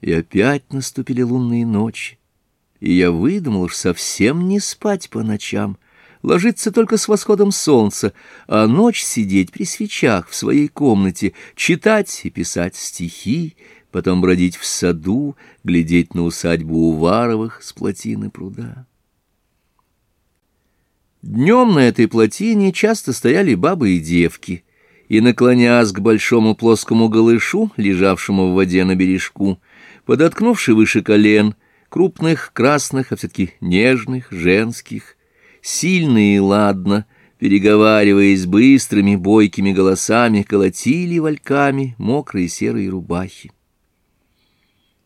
И опять наступили лунные ночи, и я выдумал уж совсем не спать по ночам, ложиться только с восходом солнца, а ночь сидеть при свечах в своей комнате, читать и писать стихи, потом бродить в саду, глядеть на усадьбу Уваровых с плотины пруда. Днем на этой плотине часто стояли бабы и девки — и, наклонясь к большому плоскому голышу, лежавшему в воде на бережку, подоткнувши выше колен, крупных, красных, а все-таки нежных, женских, сильные и ладно, переговариваясь быстрыми, бойкими голосами, колотили вальками мокрые серые рубахи.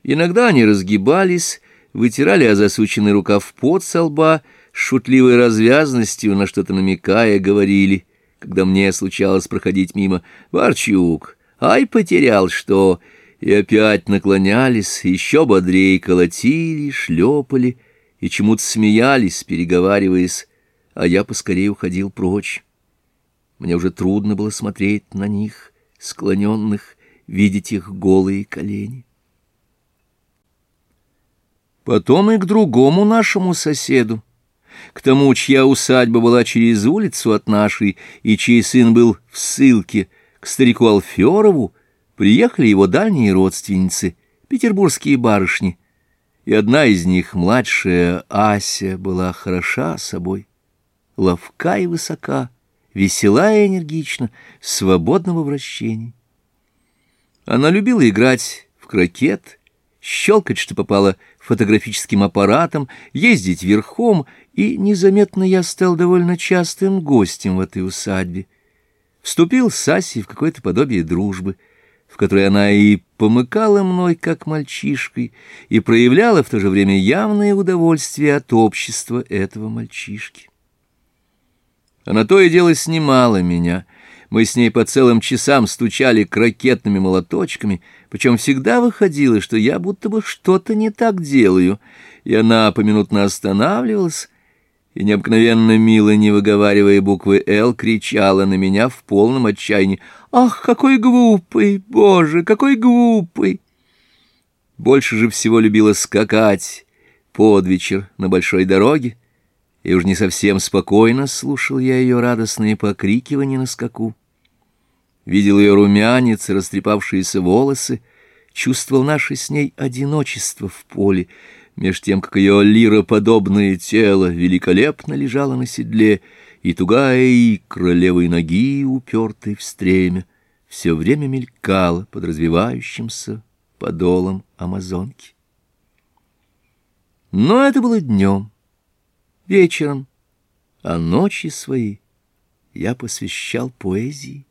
Иногда они разгибались, вытирали о засученный рукав пот со лба, с шутливой развязностью на что-то намекая, говорили — когда мне случалось проходить мимо, «Варчук, ай, потерял что!» И опять наклонялись, еще бодрее колотили, шлепали и чему-то смеялись, переговариваясь, а я поскорее уходил прочь. Мне уже трудно было смотреть на них, склоненных, видеть их голые колени. Потом и к другому нашему соседу, к тому, чья усадьба была через улицу от нашей, и чей сын был в ссылке, к старику Алферову, приехали его дальние родственницы, петербургские барышни. И одна из них, младшая Ася, была хороша собой, ловка и высока, весела и энергична, свободного вращения. Она любила играть в крокет, щелкать, что попало, — фотографическим аппаратом, ездить верхом, и незаметно я стал довольно частым гостем в этой усадьбе. Вступил с Асей в какое-то подобие дружбы, в которой она и помыкала мной, как мальчишкой, и проявляла в то же время явное удовольствие от общества этого мальчишки. Она то и дело снимала меня — мы с ней по целым часам стучали крокетными молоточками, причем всегда выходило, что я будто бы что-то не так делаю, и она поминутно останавливалась, и необыкновенно мило, не выговаривая буквы «Л», кричала на меня в полном отчаянии. «Ах, какой глупый! Боже, какой глупый!» Больше же всего любила скакать под вечер на большой дороге, и уж не совсем спокойно слушал я ее радостные покрикивания на скаку видел ее румянец и растрепавшиеся волосы, чувствовал наше с ней одиночество в поле, меж тем, как ее лироподобное тело великолепно лежало на седле, и тугая икра левой ноги, упертой в стремя, все время мелькала под развивающимся подолом амазонки. Но это было днем, вечером, а ночи свои я посвящал поэзии.